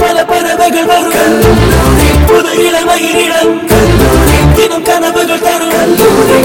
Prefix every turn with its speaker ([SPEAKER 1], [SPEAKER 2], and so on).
[SPEAKER 1] பல பறவைகள் வரும். கல்லூரி புது இளமையிடம் கல்லூரி தினம் கனவுகள் தரும். கல்லூரி